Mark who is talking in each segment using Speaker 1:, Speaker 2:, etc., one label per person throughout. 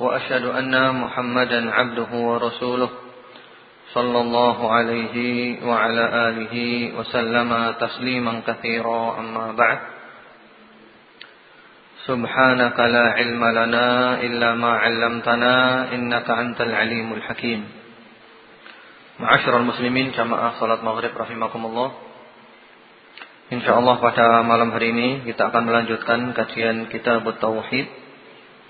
Speaker 1: وأشهد أن محمدا عبده ورسوله صلى الله عليه وعلى آله وسلم تسليما كثيرا أما بعد سبحانك لا علم لنا إلا ما علمتنا إنك أنت العليم الحكيم معاشر المسلمين جماعة صلاة مغرب رحمكم الله InsyaAllah pada malam hari ini kita akan melanjutkan kajian kitab Tauhid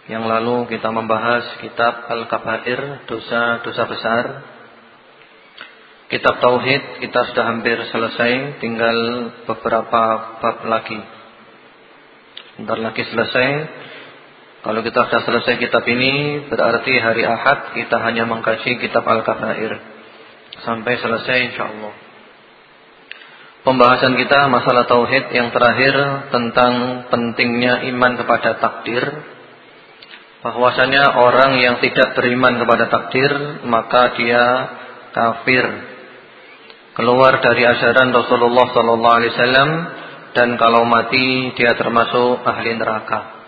Speaker 1: yang lalu kita membahas kitab Al-Kabair, dosa-dosa besar. Kitab Tauhid kita sudah hampir selesai, tinggal beberapa bab lagi. Bentar lagi selesai. Kalau kita sudah selesai kitab ini Berarti hari Ahad kita hanya mengkaji kitab Al-Kabair. Sampai selesai insyaAllah Pembahasan kita masalah tauhid yang terakhir tentang pentingnya iman kepada takdir. Bahwasanya orang yang tidak beriman kepada takdir maka dia kafir. Keluar dari ajaran Rasulullah sallallahu alaihi wasallam dan kalau mati dia termasuk ahli neraka.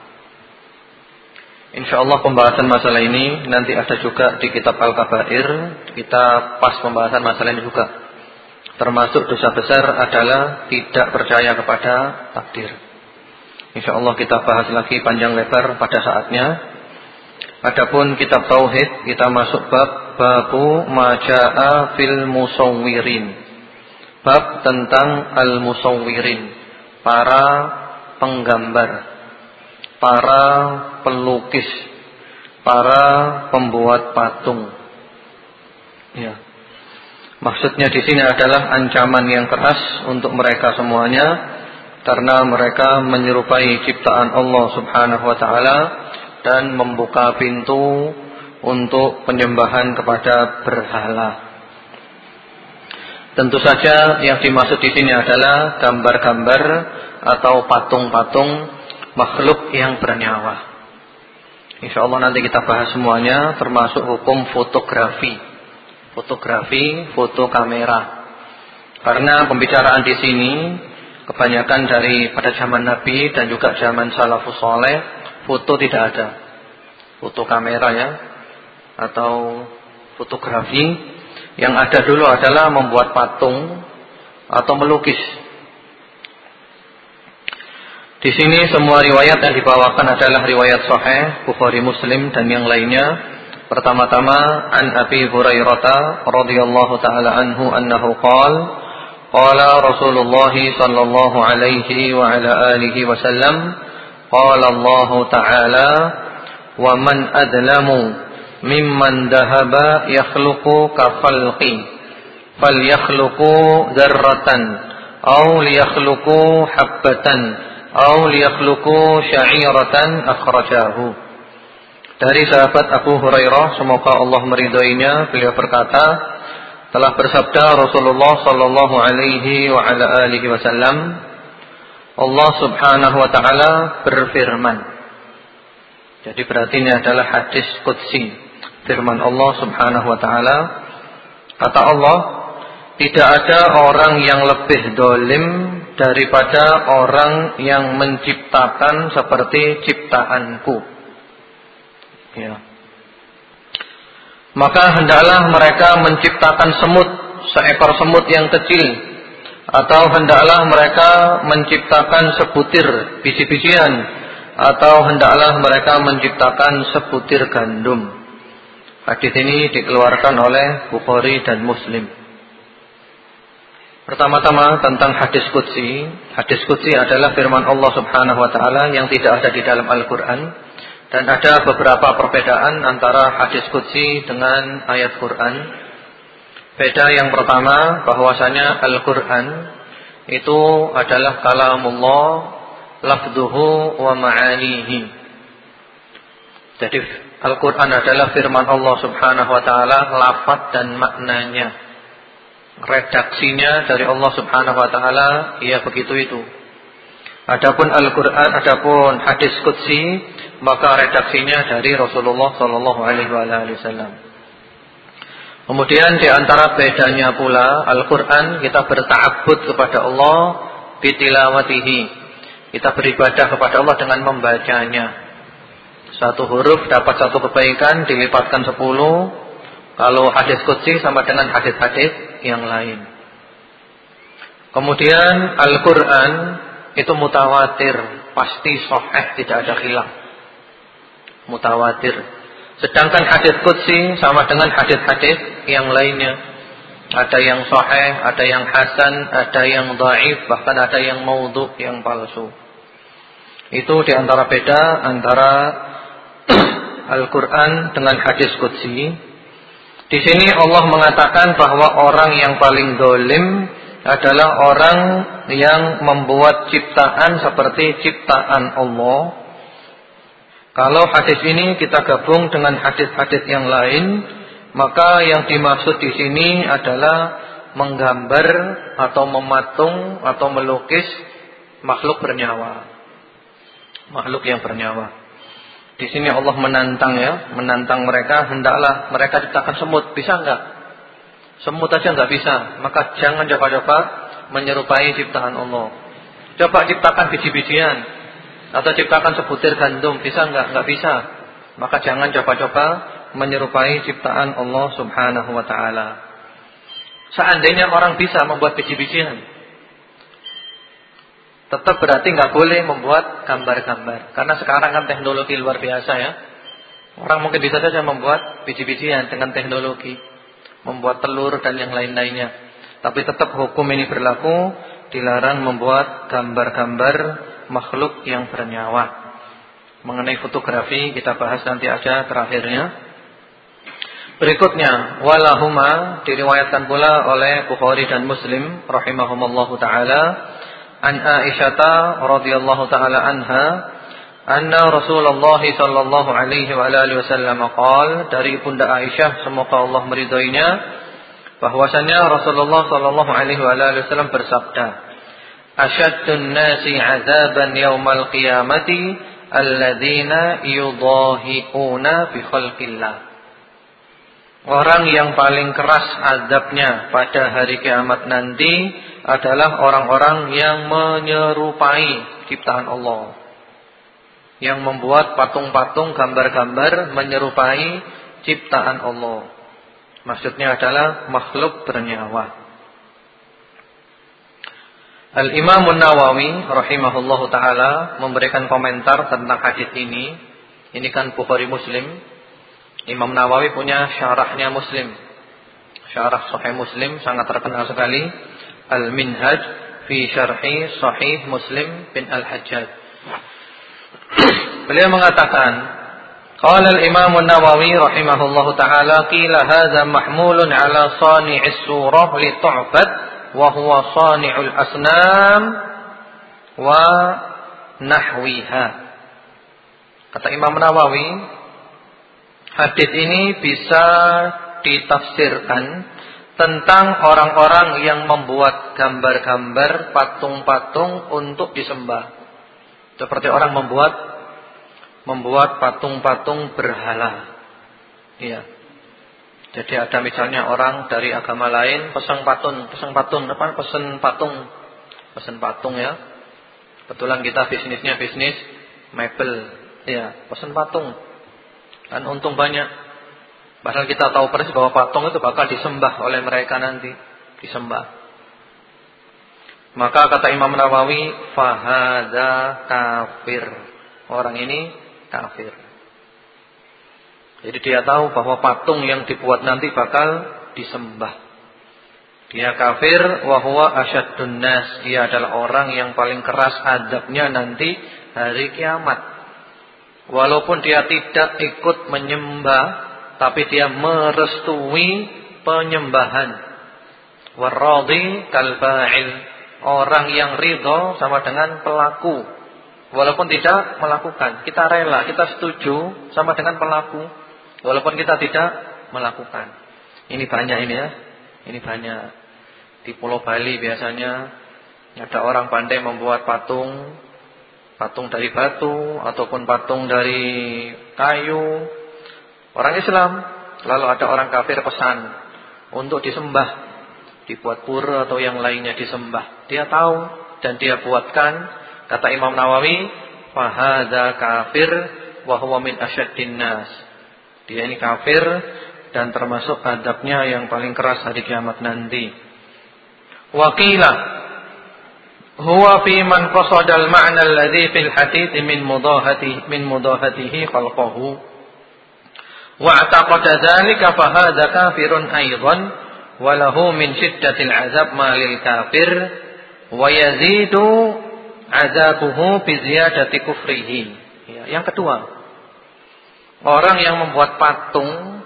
Speaker 1: Insyaallah pembahasan masalah ini nanti ada juga di kitab Al-Kabair. Kita pas pembahasan masalah ini juga. Termasuk dosa besar adalah tidak percaya kepada takdir. Insya Allah kita bahas lagi panjang lebar pada saatnya. Adapun kitab tauhid kita masuk bab babu majaa fil musawwirin. Bab tentang al musawwirin, para penggambar, para pelukis, para pembuat patung. Ya. Maksudnya di sini adalah ancaman yang keras untuk mereka semuanya karena mereka menyerupai ciptaan Allah Subhanahu wa taala dan membuka pintu untuk penyembahan kepada berhala. Tentu saja yang dimaksud di sini adalah gambar-gambar atau patung-patung makhluk yang bernyawa. Insya Allah nanti kita bahas semuanya termasuk hukum fotografi fotografi, foto kamera. Karena pembicaraan di sini kebanyakan dari pada zaman Nabi dan juga zaman salafus soleh, foto tidak ada. Foto kamera ya, atau fotografi. Yang ada dulu adalah membuat patung atau melukis. Di sini semua riwayat yang dibawakan adalah riwayat Sahih, Bukhari Muslim dan yang lainnya Pertama-tama an Abi Hurairah radhiyallahu taala anhu annahu qala qala Rasulullah sallallahu alaihi wa ala alihi wasallam qala Allah taala wa man adlamu mimman dahaba yakhluqu ka khalqi falyakhluqu dzarratan aw liyakhluqu habbatan aw liyakhluqu sya'iratan dari sahabat Abu Hurairah, semoga Allah meridhoinya, beliau berkata, telah bersabda Rasulullah sallallahu alaihi wa ala alihi wasallam, Allah Subhanahu wa taala berfirman. Jadi berarti ini adalah hadis qudsi, firman Allah Subhanahu wa taala. Kata Allah, tidak ada orang yang lebih dolim daripada orang yang menciptakan seperti ciptaanku. Ya. Maka hendaklah mereka menciptakan semut, seekor semut yang kecil, atau hendaklah mereka menciptakan sebutir biji-bijian, atau hendaklah mereka menciptakan sebutir gandum. Hadis ini dikeluarkan oleh Bukhari dan Muslim. Pertama-tama tentang hadis qudsi. Hadis qudsi adalah firman Allah Subhanahu wa taala yang tidak ada di dalam Al-Qur'an dan ada beberapa perbedaan antara hadis Qudsi dengan ayat Quran. Beda yang pertama bahwasanya Al-Quran itu adalah kalamullah lafduhu wa ma'anihi. Jadi Al-Quran adalah firman Allah subhanahu wa ta'ala Lafad dan maknanya. Redaksinya dari Allah subhanahu wa ta'ala Ya begitu itu. Adapun Al-Quran Adapun hadis Qudsi Maka redaksinya dari Rasulullah Sallallahu alaihi wasallam Kemudian di antara bedanya pula Al-Quran kita berta'abud kepada Allah Bitilawatihi Kita beribadah kepada Allah dengan membacanya satu huruf dapat satu kebaikan dilipatkan sepuluh. Kalau hadis kutsi sama dengan hadis-hadis yang lain. Kemudian Al-Quran itu mutawatir. Pasti sahih tidak ada khilaf. Mutawatir. Sedangkan hadis kutsi sama dengan hadis-hadis yang lainnya. Ada yang sahih, ada yang hasan, ada yang dhaif, bahkan ada yang maudhu, yang palsu. Itu di antara beda antara Al-Quran dengan hadis Qudsi. Di sini Allah mengatakan bahwa orang yang paling dolim adalah orang yang membuat ciptaan seperti ciptaan Allah. Kalau hadis ini kita gabung dengan hadis-hadis yang lain, maka yang dimaksud di sini adalah menggambar atau mematung atau melukis makhluk bernyawa. Makhluk yang bernyawa. Di sini Allah menantang ya, menantang mereka hendaklah mereka ciptakan semut, bisa enggak? Semut aja enggak bisa, maka jangan coba-coba menyerupai ciptaan Allah. Coba ciptakan biji-bijian atau ciptakan sebutir gandum, bisa enggak? Enggak bisa. Maka jangan coba-coba menyerupai ciptaan Allah Subhanahu wa taala. Seandainya orang bisa membuat biji-bijian, Tetap berarti nggak boleh membuat gambar-gambar. Karena sekarang kan teknologi luar biasa ya. Orang mungkin bisa saja membuat biji-bijian dengan teknologi. Membuat telur dan yang lain-lainnya. Tapi tetap hukum ini berlaku. Dilarang membuat gambar-gambar makhluk yang bernyawa. Mengenai fotografi kita bahas nanti aja terakhirnya. Berikutnya, walahuma diriwayatkan pula oleh Bukhari dan Muslim rahimahumallahu taala an Aisyah radhiyallahu taala anha anna Rasulullah sallallahu alaihi wa alihi wasallam qaal dari Bunda Aisyah semoga Allah meridainya bahwasanya Rasulullah sallallahu alaihi wa alihi wasallam bersabda Asyaddun nasi 'adzaban yaumal qiyamati alladzina yudahiuna bi khalqillah Orang yang paling keras azabnya pada hari kiamat nanti adalah orang-orang yang menyerupai ciptaan Allah. Yang membuat patung-patung gambar-gambar menyerupai ciptaan Allah. Maksudnya adalah makhluk bernyawa. Al-Imam Nawawi rahimahullahu taala memberikan komentar tentang hadis ini. Ini kan Bukhari Muslim. Imam Nawawi punya syarahnya Muslim. Syarah Sahih Muslim sangat terkenal sekali Al-Minhaj fi Syarhi Sahih Muslim bin Al-Hajjaj. Beliau mengatakan, qala al-Imam An-Nawawi rahimahullahu taala qila hadza mahmulun ala sani'is surah li tu'bad wa huwa sani'ul asnam wa nahwiha. Kata Imam Nawawi, hadis ini bisa ditafsirkan tentang orang-orang yang membuat gambar-gambar patung-patung untuk disembah. Seperti orang membuat membuat patung-patung berhala. Iya. Jadi ada misalnya orang dari agama lain pesan patung, pesan patung, apa? Pesan patung. Pesan patung ya. Kebetulan kita bisnisnya bisnis mebel. Iya, pesan patung. Dan untung banyak. Padahal kita tahu persis bahwa patung itu bakal disembah oleh mereka nanti. Disembah. Maka kata Imam Nawawi, fahada kafir. Orang ini kafir. Jadi dia tahu bahwa patung yang dibuat nanti bakal disembah. Dia kafir wahwa asyadun nas. Dia adalah orang yang paling keras adabnya nanti hari kiamat. Walaupun dia tidak ikut menyembah tapi dia merestui penyembahan. Waradi kalfa'il. Orang yang ridho sama dengan pelaku Walaupun tidak melakukan, kita rela, kita setuju sama dengan pelaku. Walaupun kita tidak melakukan. Ini banyak ini ya. Ini banyak. Di Pulau Bali biasanya ada orang pandai membuat patung patung dari batu ataupun patung dari kayu. Orang Islam, lalu ada orang kafir pesan untuk disembah, dibuat pura atau yang lainnya disembah. Dia tahu dan dia buatkan kata Imam Nawawi, "Fahadza kafir wa huwa min asyaddin nas." Dia ini kafir dan termasuk adabnya yang paling keras hari kiamat nanti. Wakilah huwa fi man qasada al-ma'na alladhi fil hadith min mudahatihi min mudahatihi khalqahu. Wa i'taqada dhalika fa hadha kafirun aidan wa lahu min shiddatil azab ma lil kafir wa yazidu azabuhu bi ziyadati kufrihi. Ya, yang kedua orang yang membuat patung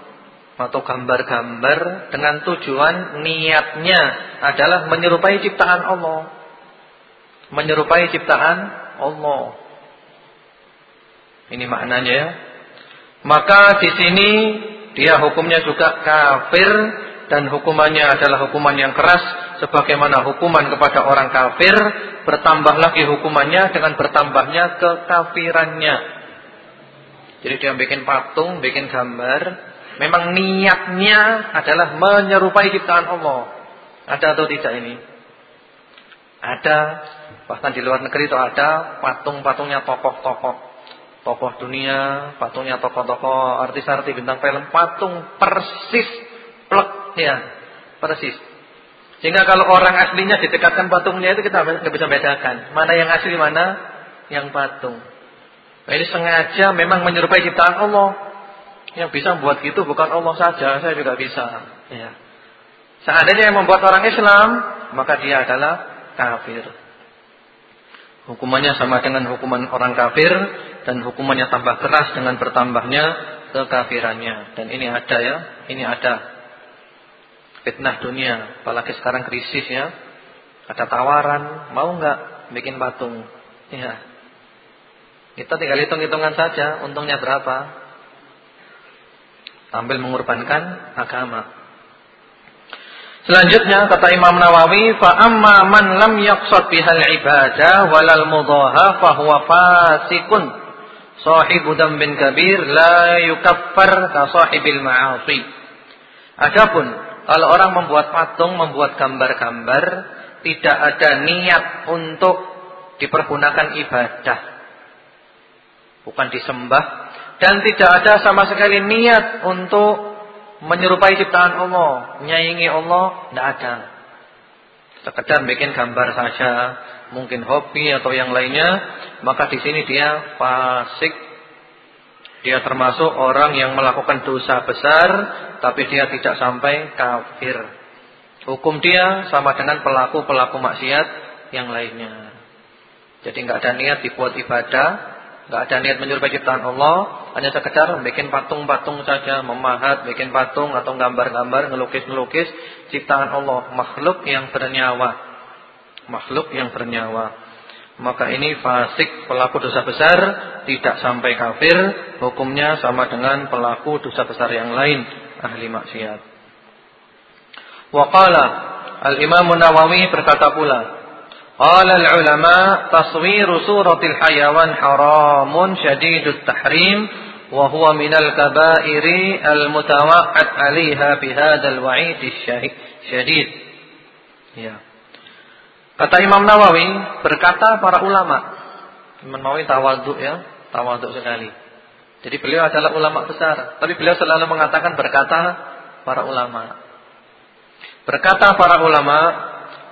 Speaker 1: atau gambar-gambar dengan tujuan niatnya adalah menyerupai ciptaan Allah menyerupai ciptaan Allah. Ini maknanya ya. Maka di sini dia hukumnya juga kafir dan hukumannya adalah hukuman yang keras sebagaimana hukuman kepada orang kafir bertambah lagi hukumannya dengan bertambahnya kekafirannya. Jadi dia bikin patung, bikin gambar, memang niatnya adalah menyerupai ciptaan Allah. Ada atau tidak ini? Ada Bahkan di luar negeri itu ada patung-patungnya tokoh-tokoh. Tokoh dunia, patungnya tokoh-tokoh, artis-artis bintang film, patung persis plek ya, persis. Sehingga kalau orang aslinya didekatkan patungnya itu kita nggak bisa bedakan mana yang asli mana yang patung. Nah, ini sengaja memang menyerupai ciptaan Allah. Yang bisa membuat gitu bukan Allah saja, saya juga bisa. Ya. Seandainya yang membuat orang Islam, maka dia adalah kafir. Hukumannya sama dengan hukuman orang kafir dan hukumannya tambah keras dengan bertambahnya kekafirannya. Dan ini ada ya, ini ada fitnah dunia, apalagi sekarang krisis ya. Ada tawaran, mau nggak bikin patung? Ya. Kita tinggal hitung-hitungan saja, untungnya berapa? Sambil mengorbankan agama. Selanjutnya kata Imam Nawawi, fa amma man lam yaqsad bihal ibadah walal mudaha fa huwa fasikun. Sahibu dambin kabir la yukaffar ka sahibil ma'asi. Adapun kalau orang membuat patung, membuat gambar-gambar, tidak ada niat untuk dipergunakan ibadah. Bukan disembah dan tidak ada sama sekali niat untuk menyerupai ciptaan Allah, menyayangi Allah, tidak ada. Sekedar bikin gambar saja, mungkin hobi atau yang lainnya, maka di sini dia fasik. Dia termasuk orang yang melakukan dosa besar, tapi dia tidak sampai kafir. Hukum dia sama dengan pelaku-pelaku maksiat yang lainnya. Jadi nggak ada niat dibuat ibadah, Gak ada niat menyerupai ciptaan Allah, hanya sekedar bikin patung-patung saja, memahat, bikin patung atau gambar-gambar, ngelukis-ngelukis ciptaan Allah, makhluk yang bernyawa. Makhluk yang bernyawa. Maka ini fasik pelaku dosa besar, tidak sampai kafir, hukumnya sama dengan pelaku dosa besar yang lain, ahli maksiat. Waqala Al-Imam Nawawi berkata pula, Qala al-ulama taswiru suratil hayawan haramun syadidut tahrim wa huwa minal kabairi al-mutawaqqat 'alaiha bi hadzal wa'id syadid. Ya. Kata Imam Nawawi, berkata para ulama. Imam Nawawi tawadhu ya, tawadhu sekali. Jadi beliau adalah ulama besar, tapi beliau selalu mengatakan berkata para ulama. Berkata para ulama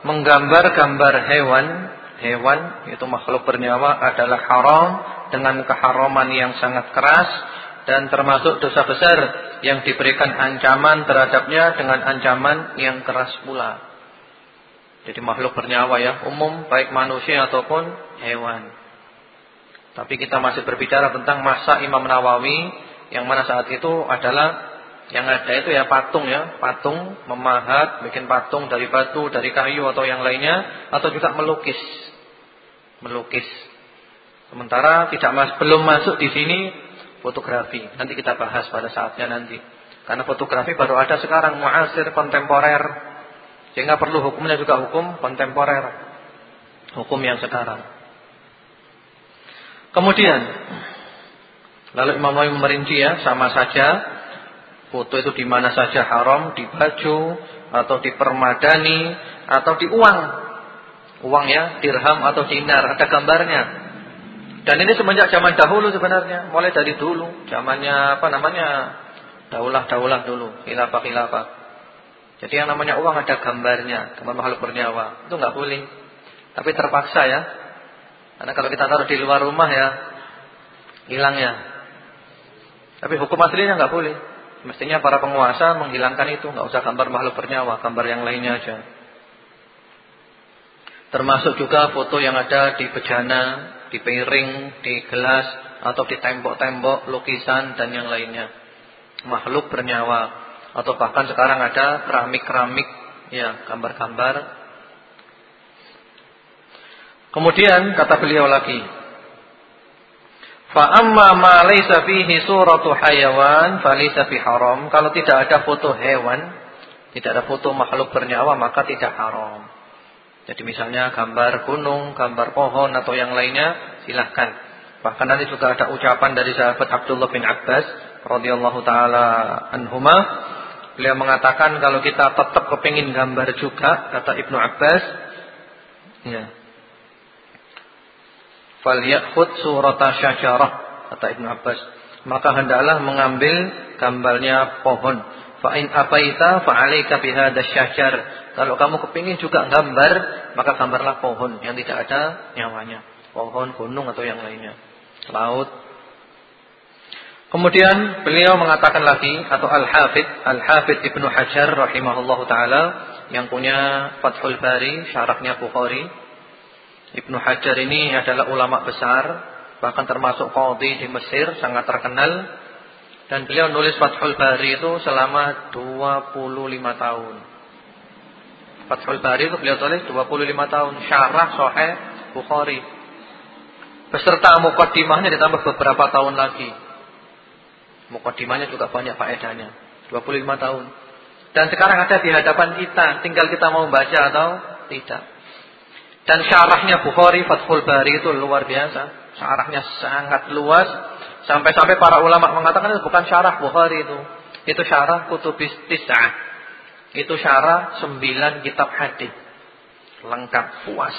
Speaker 1: menggambar-gambar hewan, hewan itu makhluk bernyawa adalah haram dengan keharaman yang sangat keras dan termasuk dosa besar yang diberikan ancaman terhadapnya dengan ancaman yang keras pula. Jadi makhluk bernyawa ya, umum baik manusia ataupun hewan. Tapi kita masih berbicara tentang masa Imam Nawawi yang mana saat itu adalah yang ada itu ya patung ya, patung memahat, bikin patung dari batu, dari kayu atau yang lainnya atau juga melukis. Melukis. Sementara tidak mas belum masuk di sini fotografi. Nanti kita bahas pada saatnya nanti. Karena fotografi baru ada sekarang muasir kontemporer. Sehingga perlu hukumnya juga hukum kontemporer. Hukum yang sekarang. Kemudian lalu Imam Nawawi memerinci ya sama saja foto itu di mana saja haram, di baju atau di permadani atau di uang. Uang ya, dirham atau dinar, ada gambarnya. Dan ini semenjak zaman dahulu sebenarnya, mulai dari dulu, zamannya apa namanya? daulah-daulah dulu, khilafah-khilafah. Jadi yang namanya uang ada gambarnya, gambar makhluk bernyawa. Itu nggak boleh. Tapi terpaksa ya. Karena kalau kita taruh di luar rumah ya hilang ya. Tapi hukum aslinya nggak boleh. Mestinya para penguasa menghilangkan itu, nggak usah gambar makhluk bernyawa, gambar yang lainnya aja. Termasuk juga foto yang ada di bejana, di piring, di gelas atau di tembok-tembok, lukisan dan yang lainnya. Makhluk bernyawa atau bahkan sekarang ada keramik-keramik ya, gambar-gambar. Kemudian kata beliau lagi, Fa amma ma fihi suratu hayawan falaysa fi haram. Kalau tidak ada foto hewan, tidak ada foto makhluk bernyawa maka tidak haram. Jadi misalnya gambar gunung, gambar pohon atau yang lainnya silahkan. Bahkan nanti juga ada ucapan dari sahabat Abdullah bin Abbas radhiyallahu taala anhuma. Beliau mengatakan kalau kita tetap kepingin gambar juga kata Ibnu Abbas ya, falyakhud surata syajarah kata Ibnu Abbas. Maka hendaklah mengambil gambarnya pohon. Fa in apaita fa alayka syajar. Kalau kamu kepingin juga gambar maka gambarlah pohon yang tidak ada nyawanya. Pohon gunung atau yang lainnya. Laut. Kemudian beliau mengatakan lagi atau al-hafid al-hafid Ibnu Hajar rahimahullahu taala yang punya Fathul Bari syarahnya Bukhari Ibnu Hajar ini adalah ulama besar, bahkan termasuk qadhi di Mesir, sangat terkenal. Dan beliau nulis Fathul Bari itu selama 25 tahun. Fathul Bari itu beliau tulis 25 tahun, syarah Sahih Bukhari. Beserta mukaddimahnya ditambah beberapa tahun lagi. Mukaddimahnya juga banyak faedahnya. 25 tahun. Dan sekarang ada di hadapan kita, tinggal kita mau baca atau tidak. Dan syarahnya Bukhari Fathul Bari itu luar biasa. Syarahnya sangat luas. Sampai-sampai para ulama mengatakan itu bukan syarah Bukhari itu. Itu syarah kutubis tis'ah. Itu syarah sembilan kitab hadis. Lengkap, puas.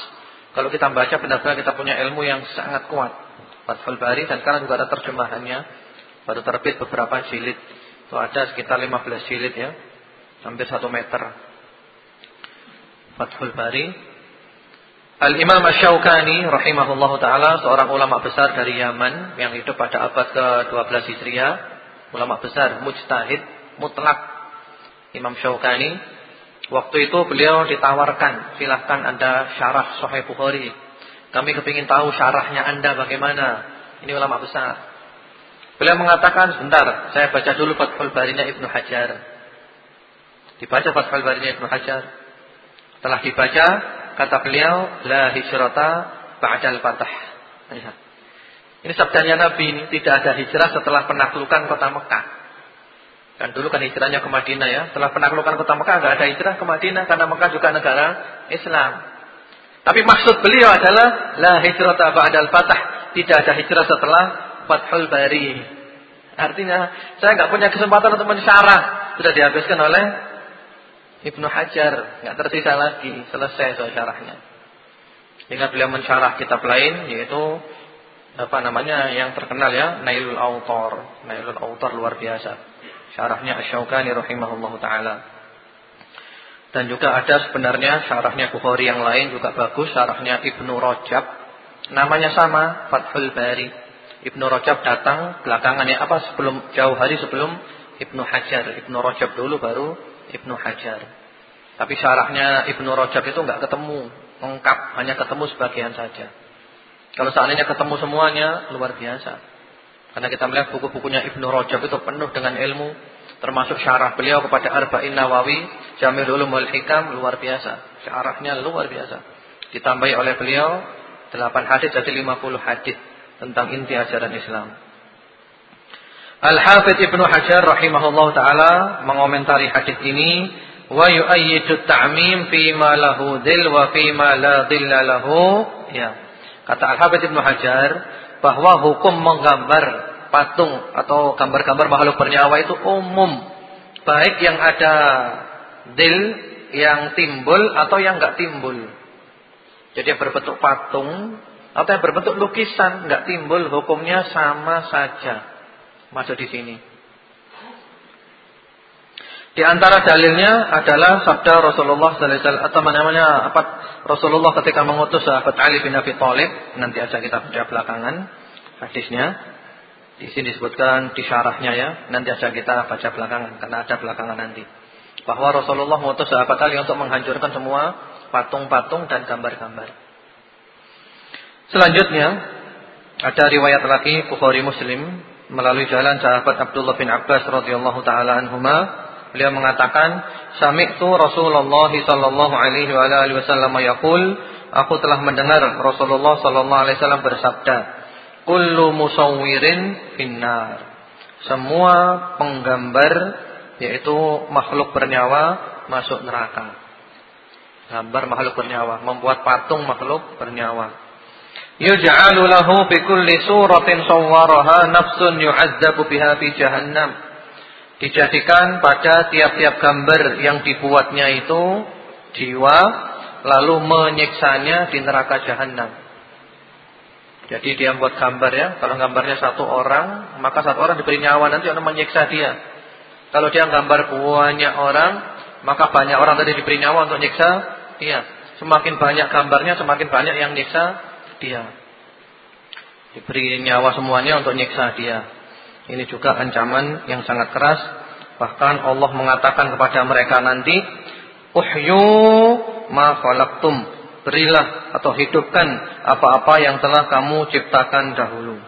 Speaker 1: Kalau kita baca benar-benar kita punya ilmu yang sangat kuat. Fathul Bari dan sekarang juga ada terjemahannya. Baru terbit beberapa jilid. Itu ada sekitar 15 jilid ya. Hampir satu meter. Fathul Bari Al-Imam Asy-Syaukani rahimahullahu taala seorang ulama besar dari Yaman yang hidup pada abad ke-12 Hijriah, ulama besar, mujtahid, mutlak. Imam Syaukani waktu itu beliau ditawarkan, silahkan Anda syarah Sahih Bukhari. Kami kepingin tahu syarahnya Anda bagaimana. Ini ulama besar. Beliau mengatakan, sebentar, saya baca dulu Fathul Barinya Ibnu Hajar. Dibaca Fathul Barinya Ibnu Hajar. Setelah dibaca, Kata beliau, la hijrata ba'dal fatah. Ini sabdanya Nabi ini tidak ada hijrah setelah penaklukan kota Mekah. Kan dulu kan hijrahnya ke Madinah ya. Setelah penaklukan kota Mekah enggak ada hijrah ke Madinah karena Mekah juga negara Islam. Tapi maksud beliau adalah la hijrata ba'dal fatah. Tidak ada hijrah setelah Fathul Bari. Artinya saya enggak punya kesempatan untuk mensyarah. Sudah dihabiskan oleh Ibnu Hajar nggak tersisa lagi selesai soal syarahnya. Sehingga beliau mensyarah kitab lain yaitu apa namanya yang terkenal ya Nailul Autor. Nailul Autor luar biasa. Syarahnya Asy-Syaukani rahimahullahu taala. Dan juga ada sebenarnya syarahnya Bukhari yang lain juga bagus, syarahnya Ibnu Rajab. Namanya sama, Fathul Bari. Ibnu Rajab datang belakangannya apa sebelum jauh hari sebelum Ibnu Hajar. Ibnu Rajab dulu baru Ibnu Hajar. Tapi syarahnya Ibnu Rajab itu enggak ketemu lengkap, hanya ketemu sebagian saja. Kalau seandainya ketemu semuanya, luar biasa. Karena kita melihat buku-bukunya Ibnu Rajab itu penuh dengan ilmu, termasuk syarah beliau kepada Arba'in Nawawi, Jamil Ulumul Hikam luar biasa. Syarahnya luar biasa. Ditambahi oleh beliau 8 hadis jadi 50 hadis. tentang inti ajaran Islam. Al-Hafidh Ibnu Hajar rahimahullah taala mengomentari hadis ini wa yu'ayyidu ta'mim fi ma lahu dil wa fi ma la dilla lahu. Ya. Kata Al-Hafidz Ibnu Hajar bahwa hukum menggambar patung atau gambar-gambar makhluk bernyawa itu umum. Baik yang ada dil yang timbul atau yang enggak timbul. Jadi yang berbentuk patung atau yang berbentuk lukisan enggak timbul hukumnya sama saja masuk di sini. Di antara dalilnya adalah sabda Rasulullah wasallam atau namanya apa Rasulullah ketika mengutus sahabat Ali bin Abi Thalib, nanti aja kita baca belakangan hadisnya. Di sini disebutkan di syarahnya ya, nanti aja kita baca belakangan karena ada belakangan nanti. Bahwa Rasulullah mengutus sahabat Ali untuk menghancurkan semua patung-patung dan gambar-gambar. Selanjutnya ada riwayat lagi Bukhari Muslim melalui jalan sahabat Abdullah bin Abbas radhiyallahu taala anhuma beliau mengatakan sami'tu Rasulullah sallallahu alaihi wa alihi wasallam yaqul aku telah mendengar Rasulullah sallallahu alaihi wasallam bersabda kullu musawwirin finnar semua penggambar yaitu makhluk bernyawa masuk neraka. Gambar makhluk bernyawa membuat patung makhluk bernyawa yuj'alu lahu bi kulli suratin sawwaraha nafsun yu'adzabu biha fi jahannam. Dijadikan pada tiap-tiap gambar yang dibuatnya itu jiwa lalu menyiksanya di neraka jahanam jadi dia buat gambar ya kalau gambarnya satu orang maka satu orang diberi nyawa nanti orang menyiksa dia. Kalau dia gambar banyak orang maka banyak orang tadi diberi nyawa untuk nyiksa iya semakin banyak gambarnya semakin banyak yang nyiksa dia. Diberi nyawa semuanya untuk nyiksa dia. Ini juga ancaman yang sangat keras. Bahkan Allah mengatakan kepada mereka nanti, "Uhyu ma khalaqtum." Berilah atau hidupkan apa-apa yang telah kamu ciptakan dahulu.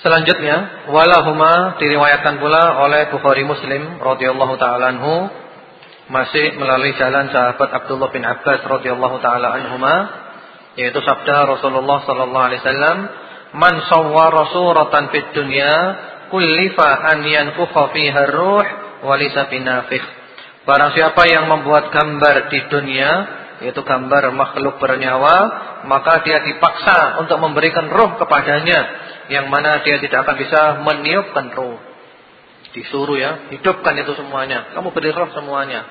Speaker 1: Selanjutnya, walahuma diriwayatkan pula oleh Bukhari Muslim radhiyallahu taala anhu masih melalui jalan sahabat Abdullah bin Abbas radhiyallahu taala anhuma yaitu sabda Rasulullah sallallahu alaihi wasallam man sawwara suratan fid dunya kullifa an yanfukha fiha ruh wa laysa binafikh. Barang siapa yang membuat gambar di dunia yaitu gambar makhluk bernyawa maka dia dipaksa untuk memberikan roh kepadanya yang mana dia tidak akan bisa meniupkan roh Disuruh ya, hidupkan itu semuanya. Kamu beri roh semuanya.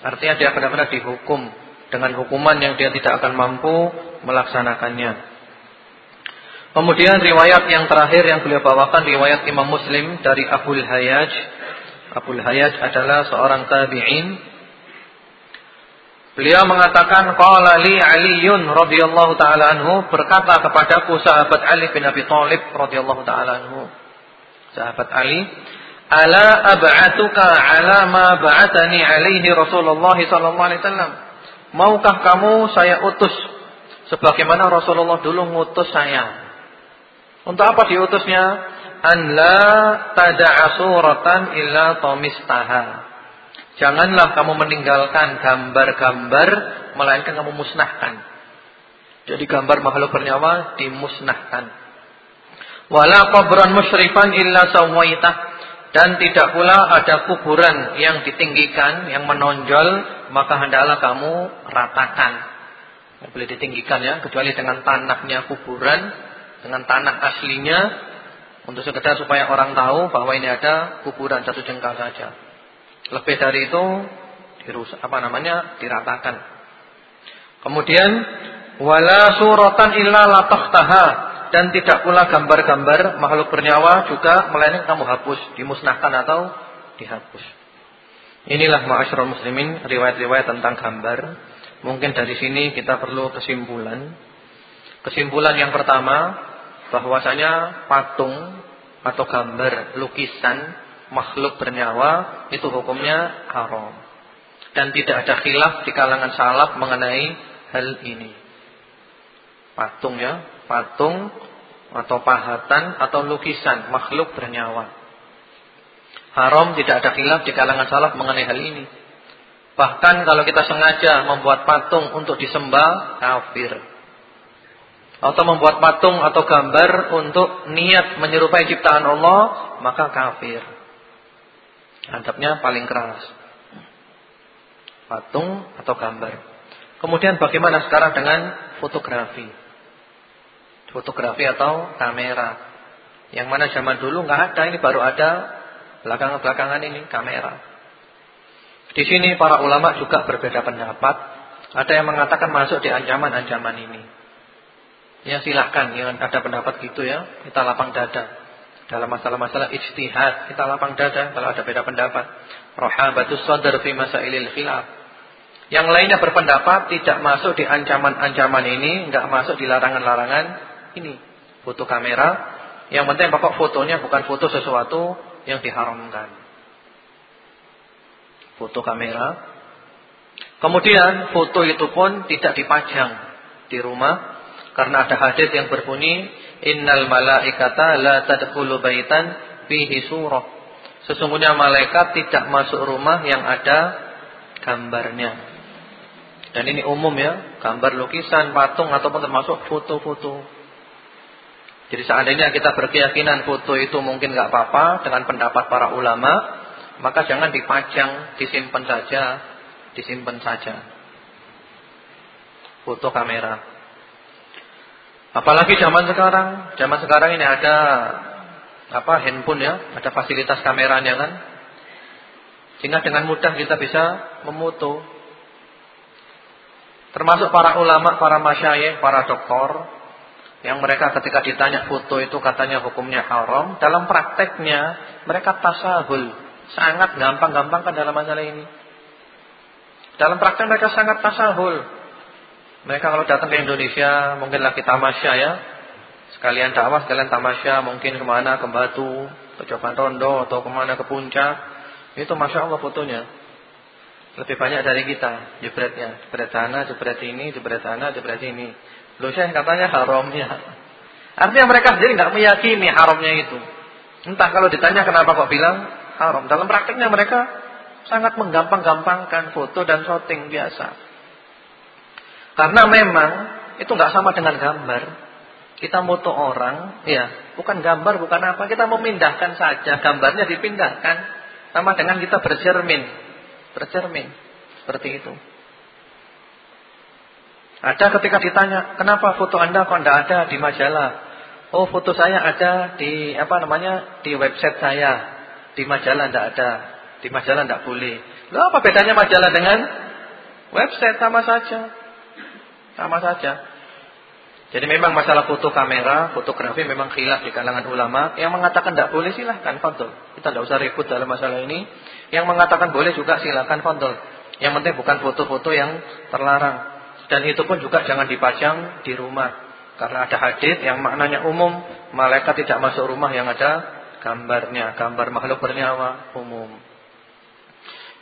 Speaker 1: Artinya dia benar-benar dihukum dengan hukuman yang dia tidak akan mampu melaksanakannya. Kemudian riwayat yang terakhir yang beliau bawakan riwayat Imam Muslim dari Abu Hayaj. Abu Hayaj adalah seorang tabi'in. Beliau mengatakan qala li Aliun radhiyallahu taala anhu berkata kepadaku sahabat Ali bin Abi Thalib radhiyallahu taala anhu. Sahabat Ali Ala ab'atuka ala ma ba'atani alaihi Rasulullah sallallahu alaihi wasallam. Maukah kamu saya utus sebagaimana Rasulullah dulu ngutus saya? Untuk apa diutusnya? An la tada'a suratan illa tamistaha. Janganlah kamu meninggalkan gambar-gambar melainkan kamu musnahkan. Jadi gambar makhluk bernyawa dimusnahkan. Wala qabran musyrifan illa sawaitah dan tidak pula ada kuburan yang ditinggikan, yang menonjol, maka hendaklah kamu ratakan. Tidak boleh ditinggikan ya, kecuali dengan tanahnya kuburan, dengan tanah aslinya, untuk sekedar supaya orang tahu bahwa ini ada kuburan satu jengkal saja. Lebih dari itu dirusak apa namanya diratakan. Kemudian wala suratan illa latahtaha dan tidak pula gambar-gambar makhluk bernyawa juga melainkan kamu hapus, dimusnahkan atau dihapus. Inilah ma'asyiral muslimin riwayat-riwayat tentang gambar. Mungkin dari sini kita perlu kesimpulan. Kesimpulan yang pertama bahwasanya patung atau gambar lukisan makhluk bernyawa itu hukumnya haram. Dan tidak ada khilaf di kalangan salaf mengenai hal ini. Patung ya, patung atau pahatan atau lukisan makhluk bernyawa. Haram tidak ada khilaf di kalangan salaf mengenai hal ini. Bahkan kalau kita sengaja membuat patung untuk disembah, kafir. atau membuat patung atau gambar untuk niat menyerupai ciptaan Allah, maka kafir. Adabnya paling keras. Patung atau gambar. Kemudian bagaimana sekarang dengan fotografi? Fotografi atau kamera. Yang mana zaman dulu nggak ada, ini baru ada belakangan-belakangan ini kamera. Di sini para ulama juga berbeda pendapat. Ada yang mengatakan masuk di ancaman-ancaman ini. Ya silahkan, yang ada pendapat gitu ya, kita lapang dada. Dalam masalah-masalah ijtihad, kita lapang dada kalau ada beda pendapat. Rohabatus sadar fi masailil khilaf. Yang lainnya berpendapat tidak masuk di ancaman-ancaman ini, enggak masuk di larangan-larangan ini. Foto kamera, yang penting pokok fotonya bukan foto sesuatu yang diharamkan. Foto kamera. Kemudian foto itu pun tidak dipajang di rumah karena ada hadis yang berbunyi innal malaikata la tadkhulu baitan fihi surah. Sesungguhnya malaikat tidak masuk rumah yang ada gambarnya. Dan ini umum ya, gambar lukisan, patung ataupun termasuk foto-foto. Jadi seandainya kita berkeyakinan foto itu mungkin nggak apa-apa dengan pendapat para ulama, maka jangan dipajang, disimpan saja, disimpan saja. Foto kamera. Apalagi zaman sekarang, zaman sekarang ini ada apa handphone ya, ada fasilitas kameranya kan. Sehingga dengan mudah kita bisa memoto. Termasuk para ulama, para masyayikh, para doktor yang mereka ketika ditanya foto itu katanya hukumnya haram, dalam prakteknya mereka tasahul, sangat gampang-gampang kan dalam masalah ini. Dalam praktek mereka sangat tasahul. Mereka kalau datang ke Indonesia mungkin lagi tamasya ya. Sekalian dakwah, sekalian tamasya, mungkin ke mana, ke Batu, ke Coban Rondo, atau ke mana, ke Puncak. Itu Masya Allah fotonya. Lebih banyak dari kita, jebretnya. Jebret sana, jebret ini, jebret sana, jebret ini. Loh saya katanya haramnya. Artinya mereka sendiri nggak meyakini haramnya itu. Entah kalau ditanya kenapa kok bilang haram. Dalam prakteknya mereka sangat menggampang-gampangkan foto dan shooting biasa. Karena memang itu nggak sama dengan gambar. Kita moto orang, ya, bukan gambar, bukan apa. Kita memindahkan saja, gambarnya dipindahkan. Sama dengan kita bercermin. Bercermin. Seperti itu. Ada ketika ditanya, kenapa foto Anda kok tidak ada di majalah? Oh, foto saya ada di apa namanya? di website saya. Di majalah tidak ada. Di majalah tidak boleh. Lalu apa bedanya majalah dengan website sama saja? Sama saja. Jadi memang masalah foto kamera, fotografi memang khilaf di kalangan ulama. Yang mengatakan tidak boleh silahkan fadl. Kita tidak usah ribut dalam masalah ini. Yang mengatakan boleh juga silahkan fadl. Yang penting bukan foto-foto yang terlarang. Dan itu pun juga jangan dipajang di rumah. Karena ada hadis yang maknanya umum. Malaikat tidak masuk rumah yang ada gambarnya. Gambar makhluk bernyawa umum.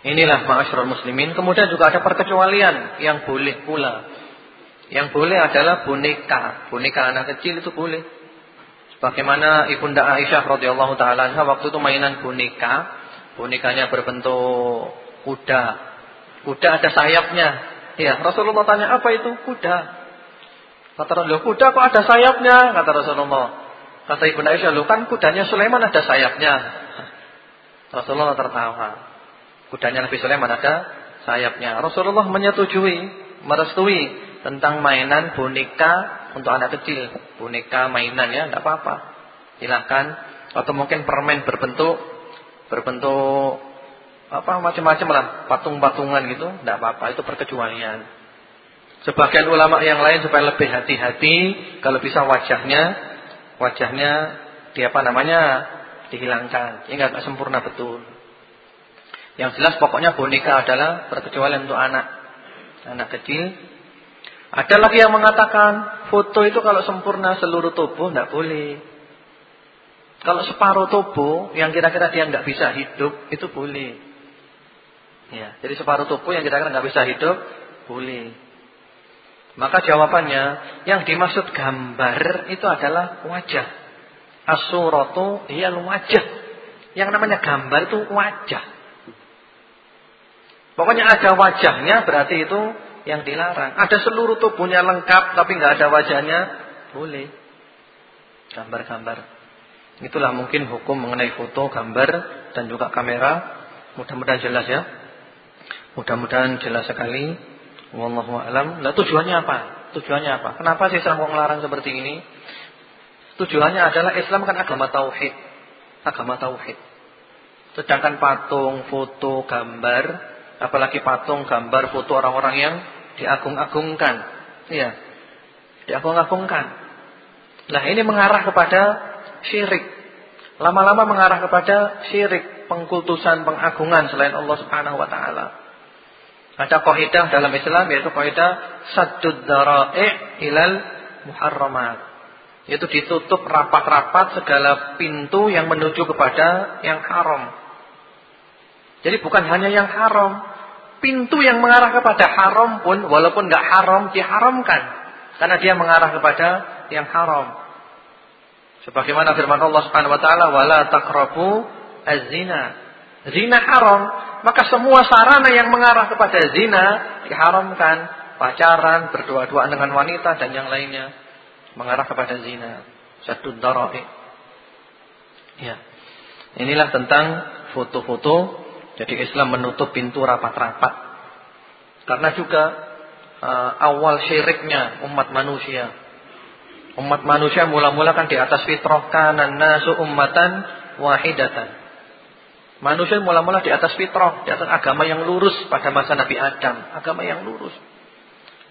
Speaker 1: Inilah ma'asyiral muslimin. Kemudian juga ada perkecualian yang boleh pula. Yang boleh adalah boneka, boneka anak kecil itu boleh. Bagaimana Ibunda Aisyah radhiyallahu taala waktu itu mainan boneka, bonekanya berbentuk kuda. Kuda ada sayapnya. Ya, Rasulullah tanya, "Apa itu kuda?" Kata Rasulullah, "Kuda kok ada sayapnya?" Kata Rasulullah. Kata Ibunda Aisyah, "Loh kan kudanya Sulaiman ada sayapnya." Rasulullah tertawa. Kudanya Nabi Sulaiman ada sayapnya. Rasulullah menyetujui, merestui tentang mainan boneka untuk anak kecil. Boneka mainan ya, tidak apa-apa. Silahkan. Atau mungkin permen berbentuk berbentuk apa macam-macam lah, patung-patungan gitu, tidak apa-apa. Itu perkecualian. Sebagian ulama yang lain supaya lebih hati-hati, kalau bisa wajahnya wajahnya di apa namanya dihilangkan, hingga nggak sempurna betul. Yang jelas pokoknya boneka adalah perkecualian untuk anak anak kecil ada lagi yang mengatakan foto itu kalau sempurna seluruh tubuh tidak boleh. Kalau separuh tubuh yang kira-kira dia nggak bisa hidup itu boleh. Ya, jadi separuh tubuh yang kira-kira nggak bisa hidup boleh. Maka jawabannya yang dimaksud gambar itu adalah wajah. Asuratu iya wajah. Yang namanya gambar itu wajah. Pokoknya ada wajahnya berarti itu yang dilarang. Ada seluruh tubuhnya lengkap tapi nggak ada wajahnya, boleh. Gambar-gambar. Itulah mungkin hukum mengenai foto, gambar dan juga kamera. Mudah-mudahan jelas ya. Mudah-mudahan jelas sekali. Wallahu a'lam. Nah, tujuannya apa? Tujuannya apa? Kenapa sih Islam melarang seperti ini? Tujuannya adalah Islam kan agama tauhid. Agama tauhid. Sedangkan patung, foto, gambar, apalagi patung, gambar, foto orang-orang yang diagung-agungkan. Iya. Diagung-agungkan. Nah, ini mengarah kepada syirik. Lama-lama mengarah kepada syirik, pengkultusan, pengagungan selain Allah Subhanahu wa taala. Ada kaidah dalam Islam yaitu kaidah saddud dara'i ilal muharramat. Yaitu ditutup rapat-rapat segala pintu yang menuju kepada yang haram. Jadi bukan hanya yang haram, pintu yang mengarah kepada haram pun walaupun enggak haram diharamkan karena dia mengarah kepada yang haram. Sebagaimana firman Allah Subhanahu wa taala wala taqrabu az-zina. Zina haram, maka semua sarana yang mengarah kepada zina diharamkan. Pacaran, berdua-duaan dengan wanita dan yang lainnya mengarah kepada zina. Satu dara'i. Ya. Inilah tentang foto-foto. Jadi Islam menutup pintu rapat-rapat. Karena juga uh, awal syiriknya umat manusia. Umat manusia mula-mula kan di atas fitrah kanan nasu ummatan wahidatan. Manusia mula-mula di atas fitrah, di atas agama yang lurus pada masa Nabi Adam, agama yang lurus.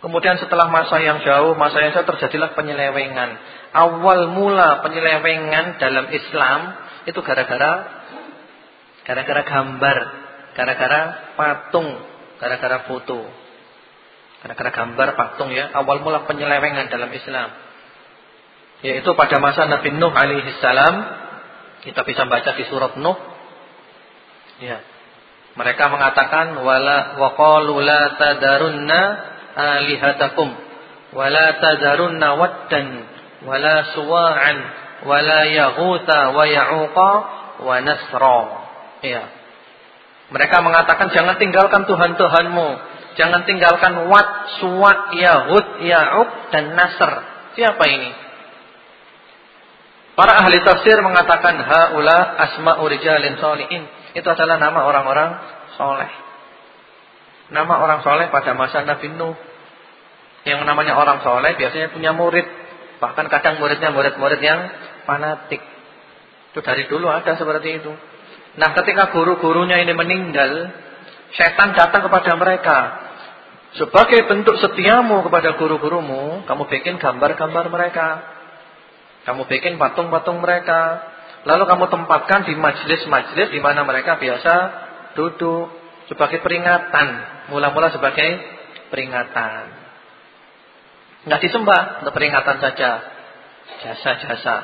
Speaker 1: Kemudian setelah masa yang jauh, masa yang jauh terjadilah penyelewengan. Awal mula penyelewengan dalam Islam itu gara-gara gara-gara gambar, gara-gara patung, gara-gara foto. Gara-gara gambar patung ya, awal mula penyelewengan dalam Islam. Yaitu pada masa Nabi Nuh alaihi salam, kita bisa baca di surat Nuh Ya. Mereka mengatakan wala waqalu la tadarunna alihatakum wala tadarunna waddan wala suwa'an wala yaghutha wa ya'uqa wa nasra. Ya. Mereka mengatakan jangan tinggalkan Tuhan-Tuhanmu, jangan tinggalkan Wat, Suwa, Yahud, Ya'uq dan Nasr. Siapa ini? Para ahli tafsir mengatakan haula asma'u rijalin sholihin itu adalah nama orang-orang soleh. Nama orang soleh pada masa Nabi Nuh. Yang namanya orang soleh biasanya punya murid. Bahkan kadang muridnya murid-murid yang fanatik. Itu dari dulu ada seperti itu. Nah ketika guru-gurunya ini meninggal. Setan datang kepada mereka. Sebagai bentuk setiamu kepada guru-gurumu. Kamu bikin gambar-gambar mereka. Kamu bikin patung-patung mereka. Lalu kamu tempatkan di majlis-majlis di mana mereka biasa duduk sebagai peringatan, mula-mula sebagai peringatan. Enggak disembah, untuk peringatan saja. Jasa-jasa.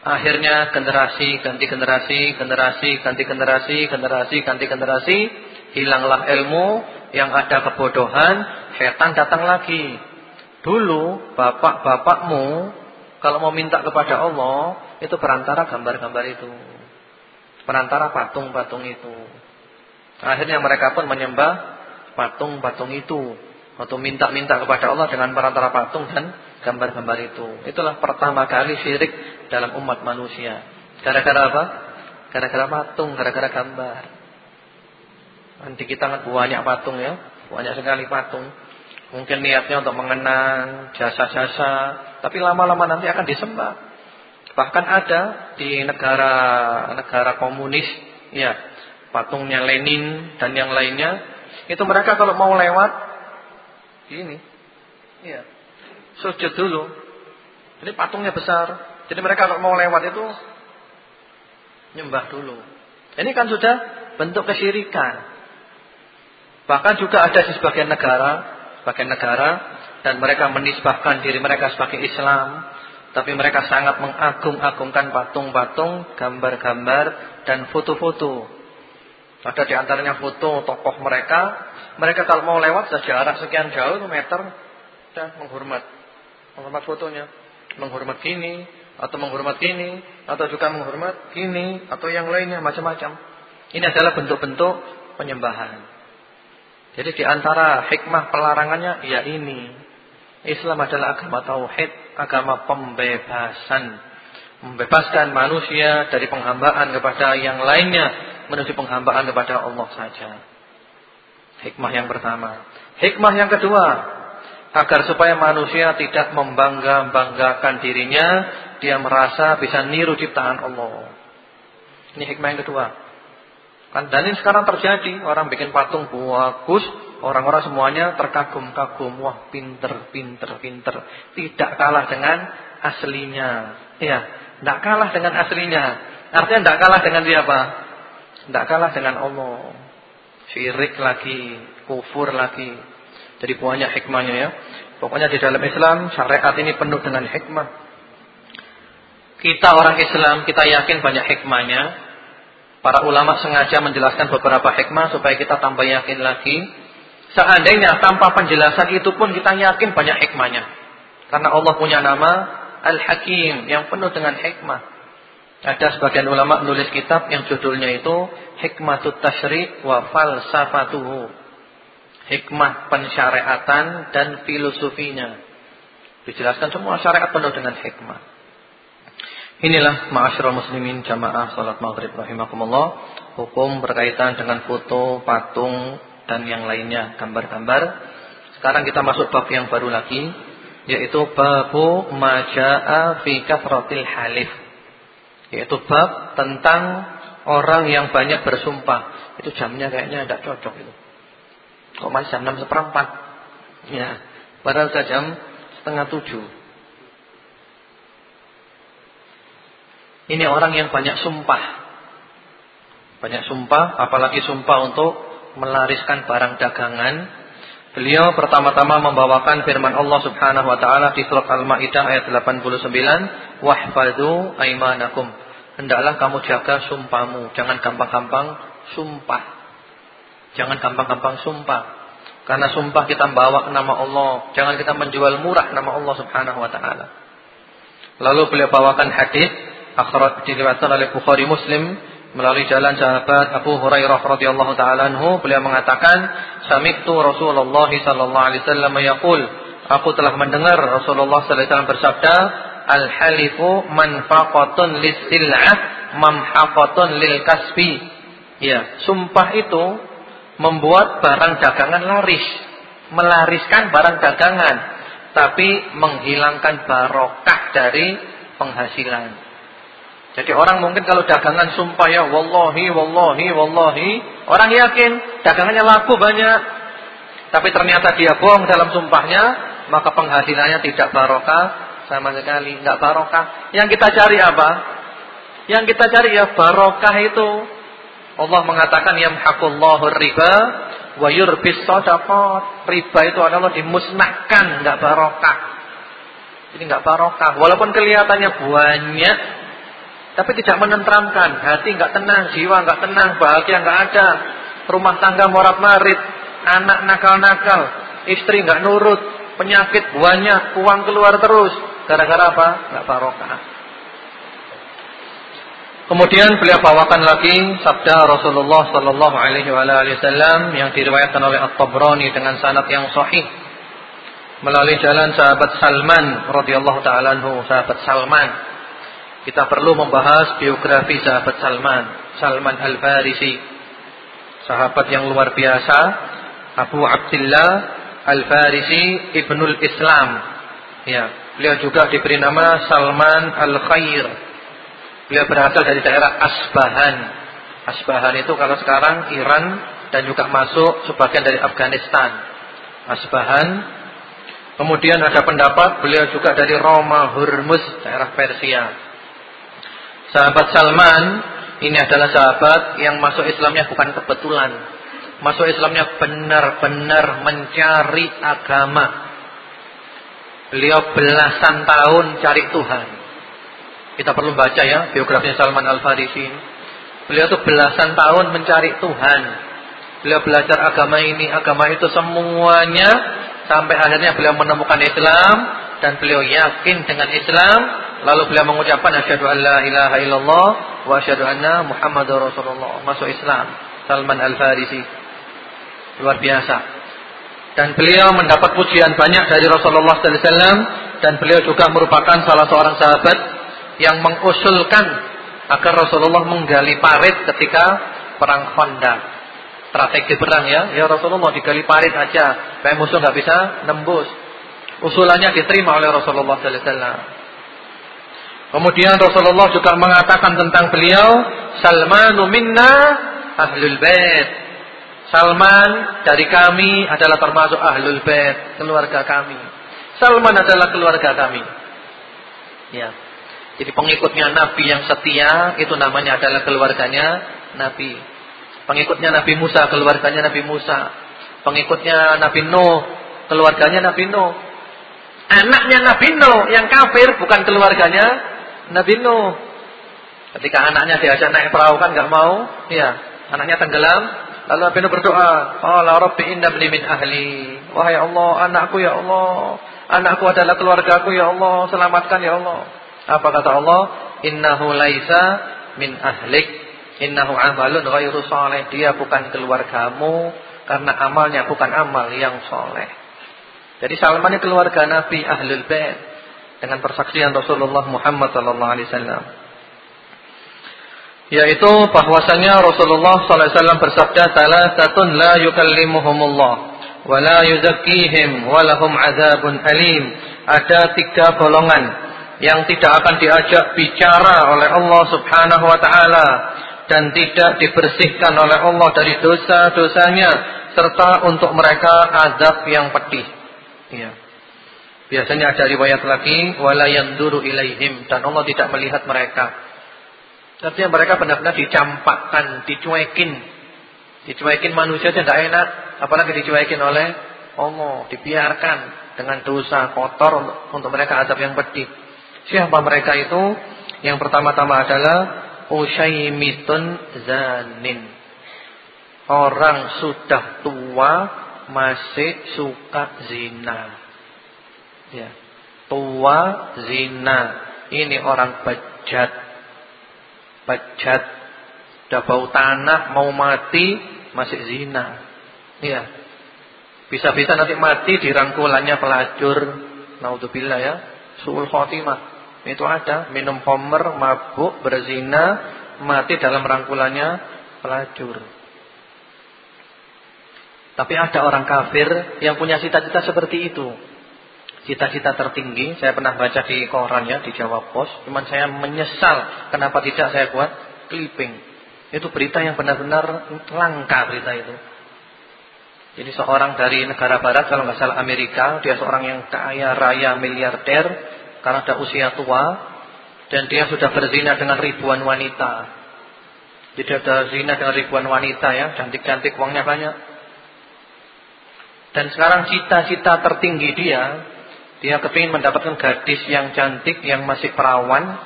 Speaker 1: Akhirnya generasi ganti generasi, generasi ganti generasi, generasi ganti generasi, hilanglah ilmu, yang ada kebodohan, setan datang lagi. Dulu bapak-bapakmu kalau mau minta kepada Allah itu perantara gambar-gambar itu. Perantara patung-patung itu. Akhirnya mereka pun menyembah patung-patung itu. Atau minta-minta kepada Allah dengan perantara patung dan gambar-gambar itu. Itulah pertama kali syirik dalam umat manusia. Gara-gara apa? Gara-gara patung, gara-gara gambar. Nanti kita kan banyak patung ya. Banyak sekali patung. Mungkin niatnya untuk mengenang jasa-jasa. Tapi lama-lama nanti akan disembah. Bahkan ada di negara-negara komunis, ya, patungnya Lenin dan yang lainnya, itu mereka kalau mau lewat ini, ya, sujud dulu. Ini patungnya besar. Jadi mereka kalau mau lewat itu nyembah dulu. Ini kan sudah bentuk kesyirikan. Bahkan juga ada di sebagian negara, sebagian negara dan mereka menisbahkan diri mereka sebagai Islam tapi mereka sangat mengagung-agungkan patung-patung, gambar-gambar dan foto-foto. Ada di antaranya foto tokoh mereka. Mereka kalau mau lewat sejarak sekian jauh meter, dan menghormat, menghormat fotonya, menghormat gini atau menghormat gini atau juga menghormat gini atau yang lainnya macam-macam. Ini adalah bentuk-bentuk penyembahan. Jadi di antara hikmah pelarangannya ya ini. Islam adalah agama tauhid agama pembebasan. Membebaskan manusia dari penghambaan kepada yang lainnya menuju penghambaan kepada Allah saja. Hikmah yang pertama. Hikmah yang kedua, agar supaya manusia tidak membangga-banggakan dirinya, dia merasa bisa niru ciptaan Allah. Ini hikmah yang kedua. Kan dan ini sekarang terjadi, orang bikin patung bagus, orang-orang semuanya terkagum-kagum, wah pinter, pinter, pinter. Tidak kalah dengan aslinya. Ya, tidak kalah dengan aslinya. Artinya tidak kalah dengan siapa? Tidak kalah dengan Allah. Syirik lagi, kufur lagi. Jadi banyak hikmahnya ya. Pokoknya di dalam Islam syariat ini penuh dengan hikmah. Kita orang Islam, kita yakin banyak hikmahnya. Para ulama sengaja menjelaskan beberapa hikmah supaya kita tambah yakin lagi. Seandainya tanpa penjelasan itu pun kita yakin banyak hikmahnya. Karena Allah punya nama Al-Hakim yang penuh dengan hikmah. Ada sebagian ulama menulis kitab yang judulnya itu Hikmatut Tashri' wa Falsafatuhu hikmah pensyariatan dan filosofinya. Dijelaskan semua syariat penuh dengan hikmah. Inilah ma'asyiral muslimin jamaah salat maghrib rahimakumullah, hukum berkaitan dengan foto, patung dan yang lainnya, gambar-gambar. Sekarang kita masuk bab yang baru lagi, yaitu babu majaa fi kathratil halif. Yaitu bab tentang orang yang banyak bersumpah. Itu jamnya kayaknya tidak cocok itu. Kok masih jam 6 seperempat? Ya, padahal sudah jam setengah tujuh. Ini orang yang banyak sumpah. Banyak sumpah, apalagi sumpah untuk melariskan barang dagangan. Beliau pertama-tama membawakan firman Allah Subhanahu wa taala di surat Al-Maidah ayat 89, "Wahfadzu aimanakum." Hendaklah kamu jaga sumpahmu, jangan gampang-gampang sumpah. Jangan gampang-gampang sumpah. Karena sumpah kita bawa nama Allah. Jangan kita menjual murah nama Allah subhanahu wa ta'ala. Lalu beliau bawakan hadis akhirat diriwayatkan oleh Bukhari Muslim melalui jalan sahabat Abu Hurairah radhiyallahu taala anhu beliau mengatakan sami'tu Rasulullah sallallahu alaihi wasallam yaqul aku telah mendengar Rasulullah sallallahu alaihi wasallam bersabda al halifu manfaqatun lis-sil'ah mamhaqatun lil kasbi ya sumpah itu membuat barang dagangan laris, melariskan barang dagangan, tapi menghilangkan barokah dari penghasilan. Jadi orang mungkin kalau dagangan sumpah ya wallahi wallahi wallahi, orang yakin dagangannya laku banyak. Tapi ternyata dia bohong dalam sumpahnya, maka penghasilannya tidak barokah sama sekali, enggak barokah. Yang kita cari apa? Yang kita cari ya barokah itu Allah mengatakan yamhaqullahu riba wa yurbis shadaqat. Riba itu adalah dimusnahkan, enggak barokah. Ini enggak barokah. Walaupun kelihatannya banyak tapi tidak menenteramkan, hati enggak tenang, jiwa enggak tenang, bahagia enggak ada. Rumah tangga morat-marit, anak nakal-nakal, istri enggak nurut, penyakit banyak, uang keluar terus. Gara-gara apa? Enggak barokah. Kemudian beliau bawakan lagi sabda Rasulullah sallallahu alaihi wasallam yang diriwayatkan oleh At-Tabrani dengan sanad yang sahih melalui jalan sahabat Salman radhiyallahu taala anhu, sahabat Salman. Kita perlu membahas biografi sahabat Salman, Salman Al-Farisi. Sahabat yang luar biasa, Abu Abdullah Al-Farisi Ibnul Islam. Ya, beliau juga diberi nama Salman Al-Khair Beliau berasal dari daerah Asbahan. Asbahan itu kalau sekarang Iran dan juga masuk sebagian dari Afghanistan. Asbahan. Kemudian ada pendapat beliau juga dari Roma, Hormuz, daerah Persia. Sahabat Salman ini adalah sahabat yang masuk Islamnya bukan kebetulan. Masuk Islamnya benar-benar mencari agama. Beliau belasan tahun cari Tuhan. Kita perlu baca ya biografinya Salman Al-Farisi. Beliau tuh belasan tahun mencari Tuhan. Beliau belajar agama ini, agama itu semuanya sampai akhirnya beliau menemukan Islam dan beliau yakin dengan Islam. Lalu beliau mengucapkan asyhadu an la ilaha illallah wa asyhadu anna Muhammadar Rasulullah. Masuk Islam. Salman Al-Farisi. Luar biasa. dan beliau mendapat pujian banyak dari Rasulullah sallallahu alaihi wasallam dan beliau juga merupakan salah seorang sahabat yang mengusulkan agar Rasulullah menggali parit ketika perang Khandaq. Strategi perang ya, ya Rasulullah digali parit aja, supaya musuh nggak bisa nembus. Usulannya diterima oleh Rasulullah sallallahu alaihi wasallam. Kemudian Rasulullah juga mengatakan tentang beliau, Salmanu minna ahlul bait. Salman dari kami adalah termasuk ahlul bait, keluarga kami. Salman adalah keluarga kami. Ya. Jadi pengikutnya Nabi yang setia itu namanya adalah keluarganya Nabi. Pengikutnya Nabi Musa, keluarganya Nabi Musa. Pengikutnya Nabi Nuh, keluarganya Nabi Nuh. Anaknya Nabi Nuh yang kafir bukan keluarganya Nabi Nuh. Ketika anaknya diajak naik perahu kan nggak mau, ya, anaknya tenggelam, lalu Nabi Nuh berdoa, "Allah Rabbi inna min ahli." Wahai Allah, anakku ya Allah, anakku adalah keluargaku ya Allah, selamatkan ya Allah. Apa kata Allah? Innahu laisa min ahlik, innahu amalun ghairu saleh. Dia bukan keluargamu karena amalnya bukan amal yang soleh. Jadi Salman keluarga Nabi Ahlul Bait dengan persaksian Rasulullah Muhammad sallallahu alaihi wasallam. Yaitu bahwasanya Rasulullah sallallahu alaihi wasallam bersabda salasatun la yukallimuhumullah wa la yuzakkihim wa lahum adzabun alim. Ada tiga golongan yang tidak akan diajak bicara oleh Allah Subhanahu wa taala dan tidak dibersihkan oleh Allah dari dosa-dosanya serta untuk mereka azab yang pedih. Ya. Biasanya ada riwayat lagi wala duru ilaihim dan Allah tidak melihat mereka. Artinya mereka benar-benar dicampakkan, dicuekin. Dicuekin manusia tidak enak, apalagi dicuekin oleh Allah, dibiarkan dengan dosa kotor untuk, mereka azab yang pedih. Siapa mereka itu? Yang pertama-tama adalah Ushaimitun zanin. Orang sudah tua masih suka zina. Ya. Tua zina. Ini orang bejat. Bejat. Sudah bau tanah, mau mati, masih zina. Ya. Bisa-bisa nanti mati dirangkulannya pelacur. Naudzubillah ya. Suul khotimah. Itu ada. Minum homer, mabuk, berzina, mati dalam rangkulannya pelacur. Tapi ada orang kafir yang punya cita-cita seperti itu cita-cita tertinggi. Saya pernah baca di koran ya, di Jawa Pos. Cuman saya menyesal kenapa tidak saya buat clipping. Itu berita yang benar-benar langka berita itu. Jadi seorang dari negara barat, kalau nggak salah Amerika, dia seorang yang kaya raya miliarder karena ada usia tua dan dia sudah berzina dengan ribuan wanita. Jadi ada zina dengan ribuan wanita ya, cantik-cantik uangnya banyak. Dan sekarang cita-cita tertinggi dia dia kepingin mendapatkan gadis yang cantik, yang masih perawan.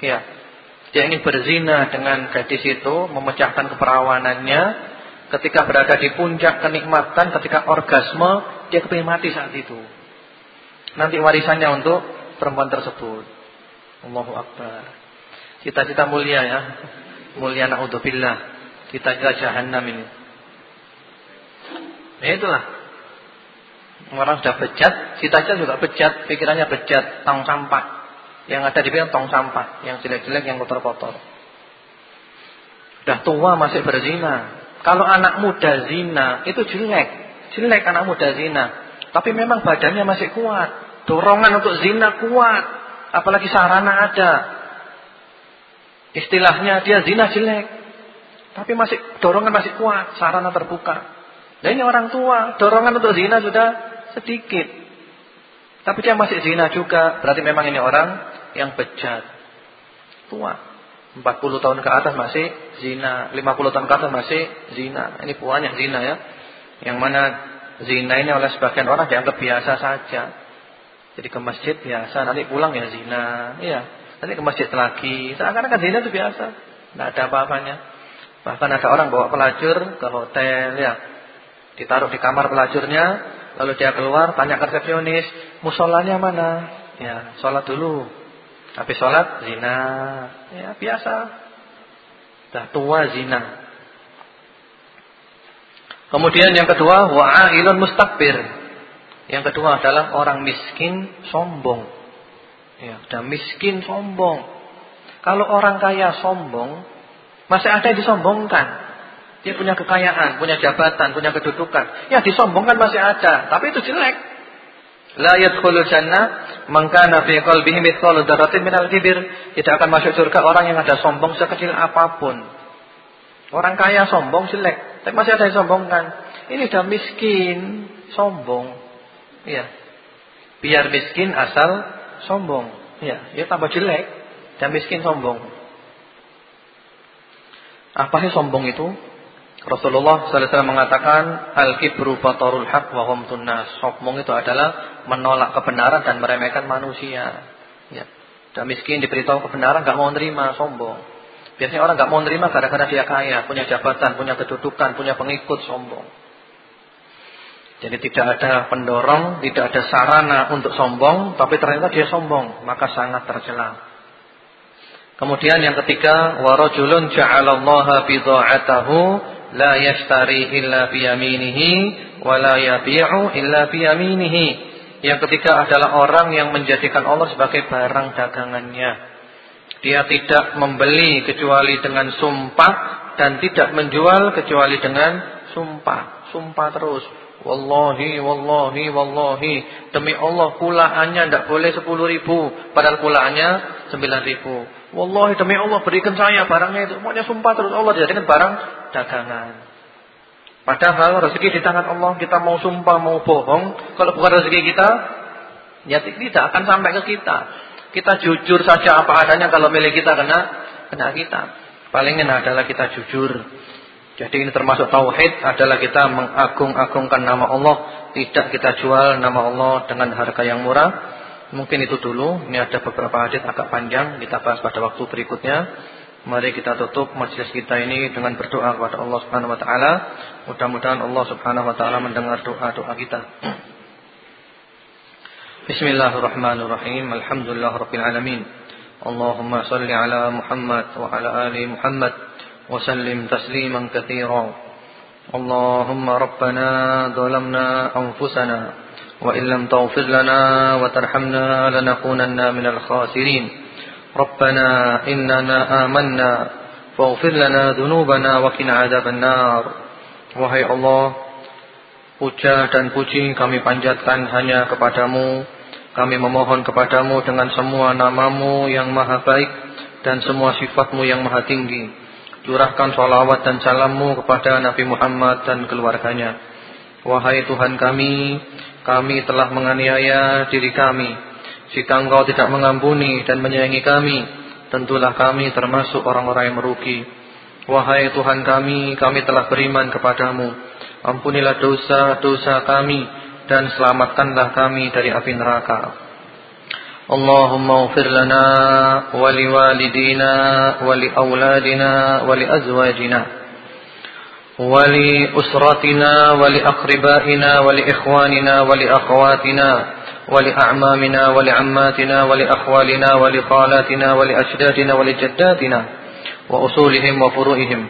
Speaker 1: Ya. Dia ingin berzina dengan gadis itu, memecahkan keperawanannya. Ketika berada di puncak kenikmatan, ketika orgasme, dia kepingin mati saat itu. Nanti warisannya untuk perempuan tersebut. Allahu Akbar. Cita-cita mulia ya. Mulia na'udzubillah. Cita-cita jahannam ini. Nah, itulah Orang sudah bejat, cita-cita juga bejat, pikirannya bejat, tong sampah. Yang ada di pikiran tong sampah, yang jelek-jelek, yang kotor-kotor. Sudah tua masih berzina. Kalau anak muda zina, itu jelek. Jelek anak muda zina. Tapi memang badannya masih kuat. Dorongan untuk zina kuat. Apalagi sarana ada. Istilahnya dia zina jelek. Tapi masih dorongan masih kuat, sarana terbuka. Dan ini orang tua, dorongan untuk zina sudah sedikit. Tapi dia masih zina juga, berarti memang ini orang yang bejat. Tua. 40 tahun ke atas masih zina, 50 tahun ke atas masih zina. Ini puannya zina ya. Yang mana zina ini oleh sebagian orang dianggap biasa saja. Jadi ke masjid biasa, nanti pulang ya zina. Iya, nanti ke masjid lagi. Seakan-akan zina itu biasa. Tidak ada apa-apanya. Bahkan ada orang bawa pelacur ke hotel ya. Ditaruh di kamar pelacurnya, Lalu dia keluar tanya resepsionis, musolanya mana? Ya, sholat dulu. Habis sholat zina. Ya, biasa. Dah tua zina. Kemudian yang kedua, wa'ailun mustakbir. Yang kedua adalah orang miskin sombong. Ya, sudah miskin sombong. Kalau orang kaya sombong, masih ada yang disombongkan. Dia punya kekayaan, punya jabatan, punya kedudukan. Ya disombongkan masih ada, tapi itu jelek. La yadkhulul jannah man kana fi qalbihi mithqalu dzarratin minal kibir. Tidak akan masuk surga orang yang ada sombong sekecil apa pun. Orang kaya sombong jelek, tapi masih ada yang sombongkan. Ini sudah miskin, sombong. Iya. Biar miskin asal sombong. Iya, ya tambah jelek dan miskin sombong. Apa sih sombong itu? Rasulullah SAW mengatakan al-kibru batarul haq wa humtun nas. Sombong itu adalah menolak kebenaran dan meremehkan manusia. Ya. Dan miskin diberitahu kebenaran nggak mau nerima, sombong. Biasanya orang nggak mau nerima gara-gara dia kaya, punya jabatan, punya kedudukan, punya pengikut, sombong. Jadi tidak ada pendorong, tidak ada sarana untuk sombong, tapi ternyata dia sombong, maka sangat tercela. Kemudian yang ketiga, warajulun ja'alallaha bidha'atahu la yashtari illa biyaminihi wa la yabi'u illa biyaminihi. Yang ketiga adalah orang yang menjadikan Allah sebagai barang dagangannya. Dia tidak membeli kecuali dengan sumpah dan tidak menjual kecuali dengan sumpah. Sumpah terus. Wallahi, wallahi, wallahi. Demi Allah kulaannya tidak boleh 10 ribu. Padahal kulaannya 9 ribu. Wallahi demi Allah berikan saya barangnya itu. Pokoknya sumpah terus Allah jadikan barang dagangan. Padahal rezeki di tangan Allah. Kita mau sumpah, mau bohong. Kalau bukan rezeki kita, ya tidak akan sampai ke kita. Kita jujur saja apa adanya kalau milik kita kena kena kita. Paling enak adalah kita jujur. Jadi ini termasuk tauhid adalah kita mengagung-agungkan nama Allah, tidak kita jual nama Allah dengan harga yang murah. Mungkin itu dulu. Ini ada beberapa hadis agak panjang. Kita bahas pada waktu berikutnya. Mari kita tutup majelis kita ini dengan berdoa kepada Allah Subhanahu wa taala. Mudah-mudahan Allah Subhanahu wa taala mendengar doa-doa kita. Bismillahirrahmanirrahim. Alhamdulillahirabbil alamin. Allahumma salli ala Muhammad wa ala ali Muhammad wa sallim tasliman katsiran. Allahumma rabbana zalamna anfusana وإن لم تغفر لنا وترحمنا لنكونن من الخاسرين ربنا إننا آمنا فاغفر لنا ذنوبنا وقنا عذاب النار Wahai Allah Puja dan puji kami panjatkan hanya kepadamu. Kami memohon kepadamu dengan semua namamu yang maha baik dan semua sifatmu yang maha tinggi. Curahkan salawat dan salammu kepada Nabi Muhammad dan keluarganya. Wahai Tuhan kami, kami telah menganiaya diri kami. Jika engkau tidak mengampuni dan menyayangi kami, tentulah kami termasuk orang-orang yang merugi. Wahai Tuhan kami, kami telah beriman kepadamu. Ampunilah dosa-dosa kami dan selamatkanlah kami dari api neraka. Allahumma ufir lana wa liwalidina wa liauladina wa liazwajina ولأسرتنا ولأقربائنا ولإخواننا ولأخواتنا ولأعمامنا ولعماتنا ولأخوالنا ولخالاتنا ولأجدادنا ولجداتنا وأصولهم وفروئهم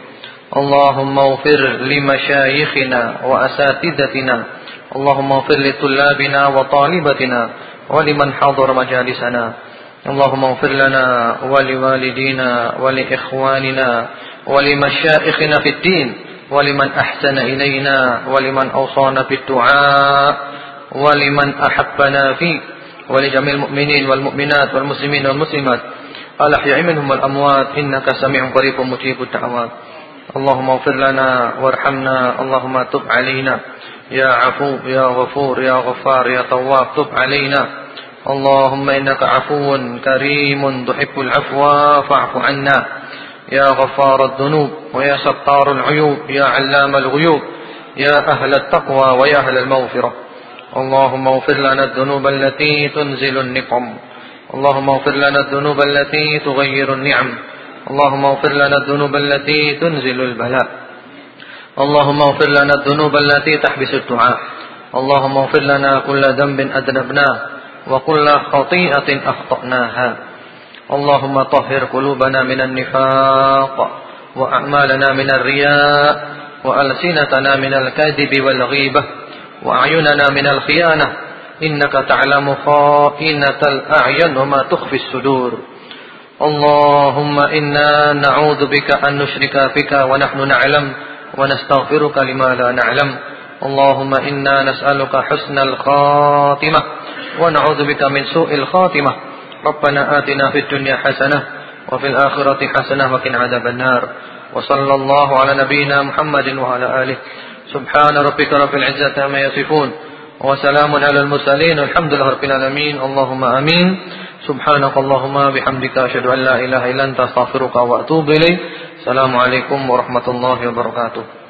Speaker 1: اللهم اغفر لمشايخنا وأساتذتنا. اللهم اغفر لطلابنا وطالبتنا ولمن حضر مجالسنا. اللهم اغفر لنا ولوالدينا ولإخواننا ولمشائخنا في الدين. ولمن أحسن إلينا ولمن أوصانا بالدعاء ولمن أحبنا فيه ولجميع المؤمنين والمؤمنات والمسلمين والمسلمات. الأحياء منهم والأموات إنك سميع قريب مجيب الدعوات. اللهم اغفر لنا وارحمنا اللهم تب علينا. يا عفو يا غفور يا غفار يا تواب تب علينا. اللهم إنك عفو كريم تحب العفو فاعف عنا. يا غفار الذنوب ويا ستار العيوب يا علام الغيوب يا أهل التقوى ويا أهل المغفرة. اللهم اغفر لنا الذنوب التي تنزل النقم. اللهم اغفر لنا الذنوب التي تغير النعم. اللهم اغفر لنا الذنوب التي تنزل البلاء. اللهم اغفر لنا الذنوب التي تحبس الدعاء. اللهم اغفر لنا كل ذنب أذنبناه وكل خطيئة أخطأناها. اللهم طهر قلوبنا من النفاق وأعمالنا من الرياء وألسنتنا من الكذب والغيبة وأعيننا من الخيانة إنك تعلم خائنة الأعين وما تخفي الصدور اللهم إنا نعوذ بك أن نشرك بك ونحن نعلم ونستغفرك لما لا نعلم اللهم إنا نسألك حسن الخاتمة ونعوذ بك من سوء الخاتمة ربنا آتنا في الدنيا حسنة وفي الآخرة حسنة وقنا عذاب النار. وصلى الله على نبينا محمد وعلى آله. سبحان ربك رب العزة عما يصفون. وسلام على المرسلين. الحمد لله رب العالمين. اللهم آمين. سبحانك اللهم بحمدك أشهد أن لا إله إلا أنت أستغفرك وأتوب إليك. السلام عليكم ورحمة الله وبركاته.